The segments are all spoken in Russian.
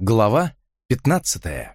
Глава 15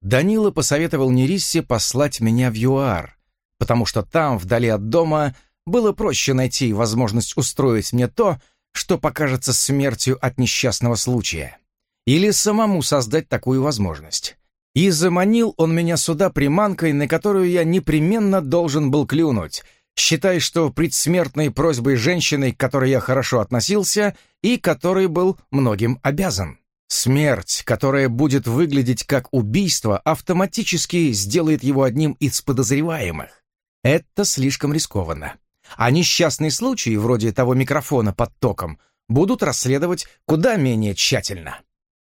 Данила посоветовал Нериссе послать меня в ЮАР, потому что там, вдали от дома, было проще найти возможность устроить мне то, что покажется смертью от несчастного случая, или самому создать такую возможность. И заманил он меня сюда приманкой, на которую я непременно должен был клюнуть, считая, что предсмертной просьбой женщины, к которой я хорошо относился и которой был многим обязан. Смерть, которая будет выглядеть как убийство, автоматически сделает его одним из подозреваемых. Это слишком рискованно. А несчастные случаи, вроде того микрофона под током, будут расследовать куда менее тщательно.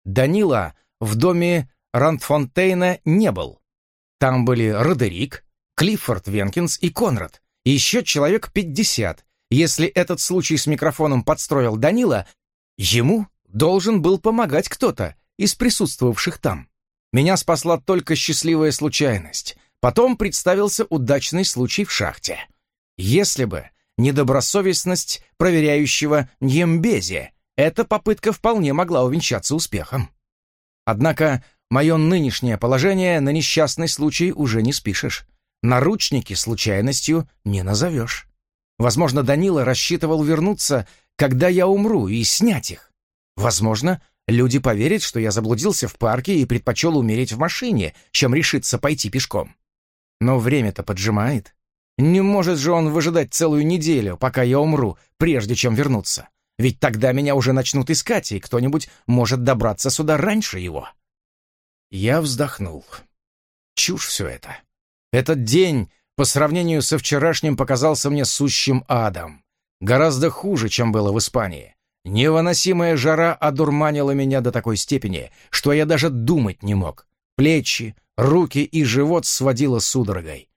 Данила в доме Рандфонтейна не был. Там были Родерик, Клиффорд Венкинс и Конрад, еще человек пятьдесят. Если этот случай с микрофоном подстроил Данила, ему должен был помогать кто-то из присутствовавших там. Меня спасла только счастливая случайность. Потом представился удачный случай в шахте. Если бы недобросовестность проверяющего Ньембези, эта попытка вполне могла увенчаться успехом. Однако мое нынешнее положение на несчастный случай уже не спишешь. Наручники случайностью не назовешь. Возможно, Данила рассчитывал вернуться, когда я умру, и снять их. Возможно, люди поверят, что я заблудился в парке и предпочел умереть в машине, чем решиться пойти пешком. Но время-то поджимает. Не может же он выжидать целую неделю, пока я умру, прежде чем вернуться. Ведь тогда меня уже начнут искать, и кто-нибудь может добраться сюда раньше его. Я вздохнул. Чушь все это. Этот день по сравнению со вчерашним показался мне сущим адом. Гораздо хуже, чем было в Испании. Невыносимая жара одурманила меня до такой степени, что я даже думать не мог. Плечи, руки и живот сводило судорогой.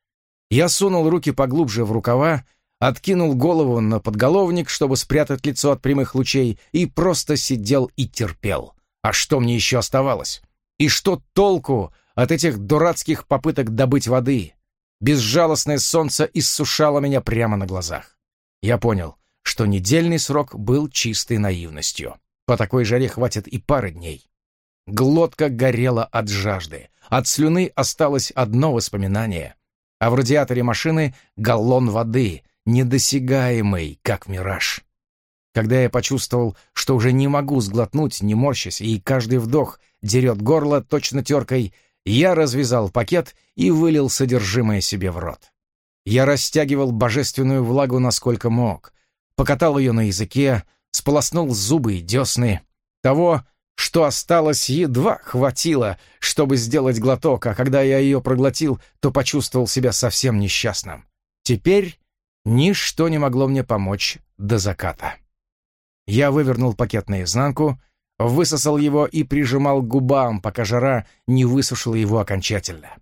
Я сунул руки поглубже в рукава, откинул голову на подголовник, чтобы спрятать лицо от прямых лучей, и просто сидел и терпел. А что мне еще оставалось? И что толку от этих дурацких попыток добыть воды? Безжалостное солнце иссушало меня прямо на глазах. Я понял, что недельный срок был чистой наивностью. По такой жаре хватит и пары дней. Глотка горела от жажды. От слюны осталось одно воспоминание. А в радиаторе машины галлон воды, недосягаемый, как мираж. Когда я почувствовал, что уже не могу сглотнуть, не морщась, и каждый вдох дерет горло точно теркой, я развязал пакет и вылил содержимое себе в рот. Я растягивал божественную влагу насколько мог, покатал ее на языке, сполоснул зубы и десны. Того, что осталось, едва хватило, чтобы сделать глоток, а когда я ее проглотил, то почувствовал себя совсем несчастным. Теперь ничто не могло мне помочь до заката. Я вывернул пакет наизнанку, высосал его и прижимал к губам, пока жара не высушила его окончательно.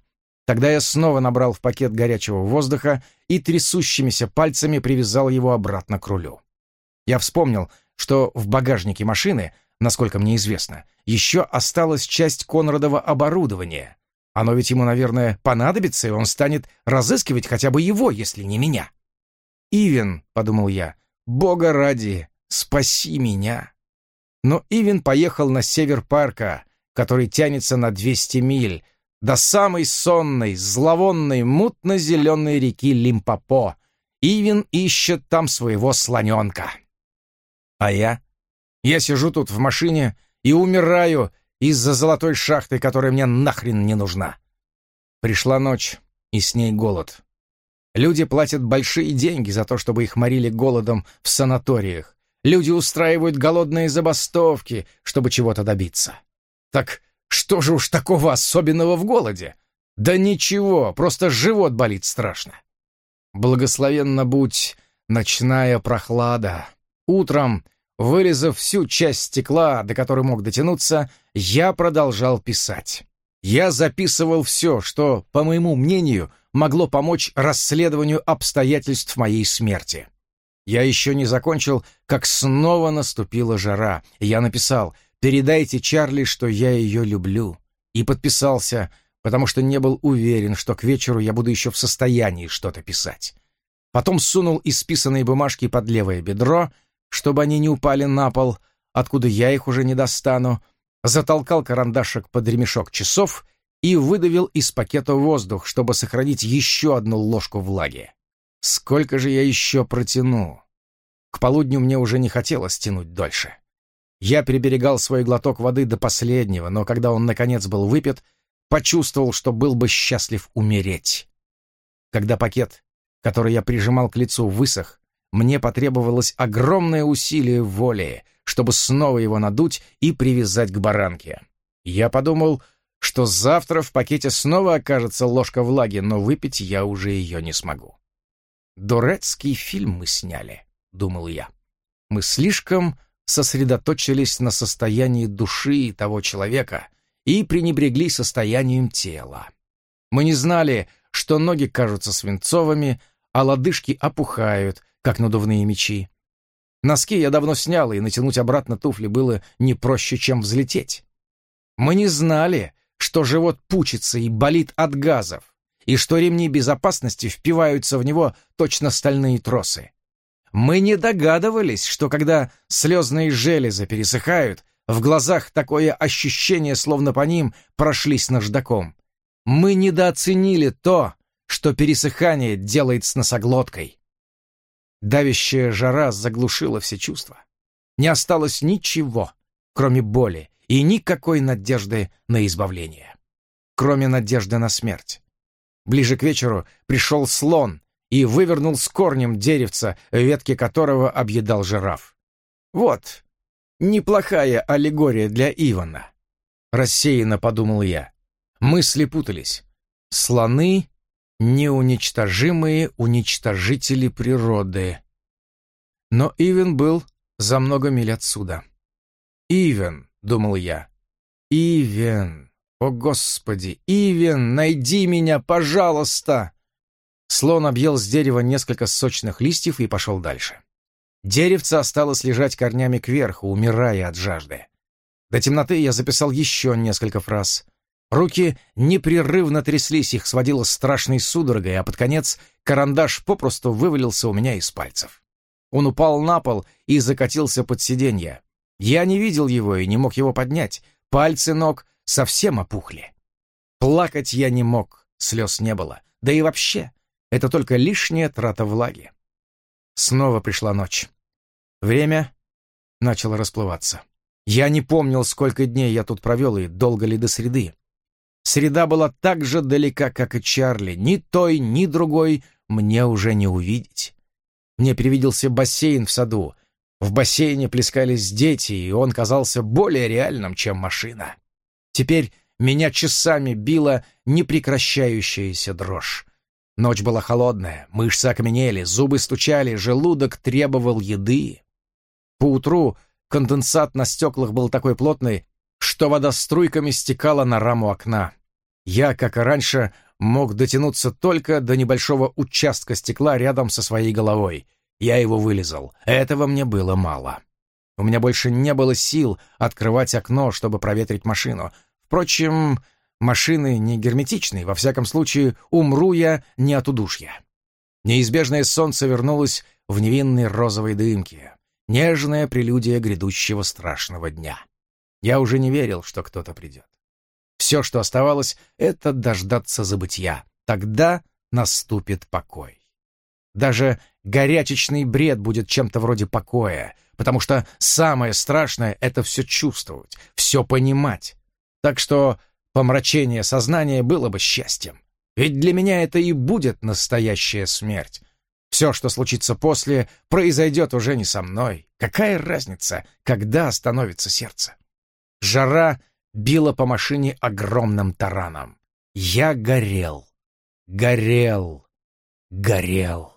Тогда я снова набрал в пакет горячего воздуха и трясущимися пальцами привязал его обратно к рулю. Я вспомнил, что в багажнике машины — насколько мне известно, еще осталась часть Конрадова оборудования. Оно ведь ему, наверное, понадобится, и он станет разыскивать хотя бы его, если не меня. «Ивен», — подумал я, — «бога ради, спаси меня». Но Ивен поехал на север парка, который тянется на 200 миль, до самой сонной, зловонной, мутно-зеленой реки Лимпопо. Ивен ищет там своего слоненка. А я я сижу тут в машине и умираю из-за золотой шахты, которая мне нахрен не нужна. Пришла ночь, и с ней голод. Люди платят большие деньги за то, чтобы их морили голодом в санаториях. Люди устраивают голодные забастовки, чтобы чего-то добиться. Так что же уж такого особенного в голоде? Да ничего, просто живот болит страшно. Благословенна будь ночная прохлада. Утром Вырезав всю часть стекла, до которой мог дотянуться, я продолжал писать. Я записывал все, что, по моему мнению, могло помочь расследованию обстоятельств моей смерти. Я еще не закончил, как снова наступила жара, я написал «Передайте Чарли, что я ее люблю», и подписался, потому что не был уверен, что к вечеру я буду еще в состоянии что-то писать. Потом сунул исписанные бумажки под левое бедро — чтобы они не упали на пол, откуда я их уже не достану, затолкал карандашик под ремешок часов и выдавил из пакета воздух, чтобы сохранить еще одну ложку влаги. Сколько же я еще протяну? К полудню мне уже не хотелось тянуть дольше. Я приберегал свой глоток воды до последнего, но когда он, наконец, был выпит, почувствовал, что был бы счастлив умереть. Когда пакет, который я прижимал к лицу, высох, мне потребовалось огромное усилие воли, чтобы снова его надуть и привязать к баранке. Я подумал, что завтра в пакете снова окажется ложка влаги, но выпить я уже ее не смогу. «Дурецкий фильм мы сняли», — думал я. «Мы слишком сосредоточились на состоянии души того человека и пренебрегли состоянием тела. Мы не знали, что ноги кажутся свинцовыми, а лодыжки опухают, как надувные мечи. Носки я давно снял, и натянуть обратно туфли было не проще, чем взлететь. Мы не знали, что живот пучится и болит от газов, и что ремни безопасности впиваются в него точно стальные тросы. Мы не догадывались, что когда слезные железы пересыхают, в глазах такое ощущение, словно по ним прошлись наждаком. Мы недооценили то, что пересыхание делает с носоглоткой. Давящая жара заглушила все чувства. Не осталось ничего, кроме боли, и никакой надежды на избавление. Кроме надежды на смерть. Ближе к вечеру пришел слон, и вывернул с корнем деревца, ветки которого объедал жираф. Вот, неплохая аллегория для Ивана. Рассеянно подумал я. Мысли путались. Слоны — неуничтожимые уничтожители природы. Но Ивен был за много миль отсюда. «Ивен», — думал я, — «Ивен, о Господи, Ивен, найди меня, пожалуйста!» Слон объел с дерева несколько сочных листьев и пошел дальше. Деревце осталось лежать корнями кверху, умирая от жажды. До темноты я записал еще несколько фраз. Руки непрерывно тряслись, их сводило страшной судорогой, а под конец карандаш попросту вывалился у меня из пальцев. Он упал на пол и закатился под сиденье. Я не видел его и не мог его поднять. Пальцы ног совсем опухли. Плакать я не мог, слез не было. Да и вообще, это только лишняя трата влаги. Снова пришла ночь. Время начало расплываться. Я не помнил, сколько дней я тут провел и долго ли до среды. Среда была так же далека, как и Чарли. Ни той, ни другой мне уже не увидеть. Мне привиделся бассейн в саду. В бассейне плескались дети, и он казался более реальным, чем машина. Теперь меня часами била непрекращающаяся дрожь. Ночь была холодная, мышцы окаменели, зубы стучали, желудок требовал еды. Поутру конденсат на стеклах был такой плотный, что вода струйками стекала на раму окна. Я, как и раньше, мог дотянуться только до небольшого участка стекла рядом со своей головой. Я его вылезал. Этого мне было мало. У меня больше не было сил открывать окно, чтобы проветрить машину. Впрочем, Машины не герметичны, во всяком случае, умру я не от удушья. Неизбежное солнце вернулось в невинной розовой дымке, нежная прелюдия грядущего страшного дня. Я уже не верил, что кто-то придет. Все, что оставалось, это дождаться забытья. Тогда наступит покой. Даже горячечный бред будет чем-то вроде покоя, потому что самое страшное — это все чувствовать, все понимать. Так что Помрачение сознания было бы счастьем. Ведь для меня это и будет настоящая смерть. Все, что случится после, произойдет уже не со мной. Какая разница, когда остановится сердце? Жара била по машине огромным тараном. Я горел, горел, горел.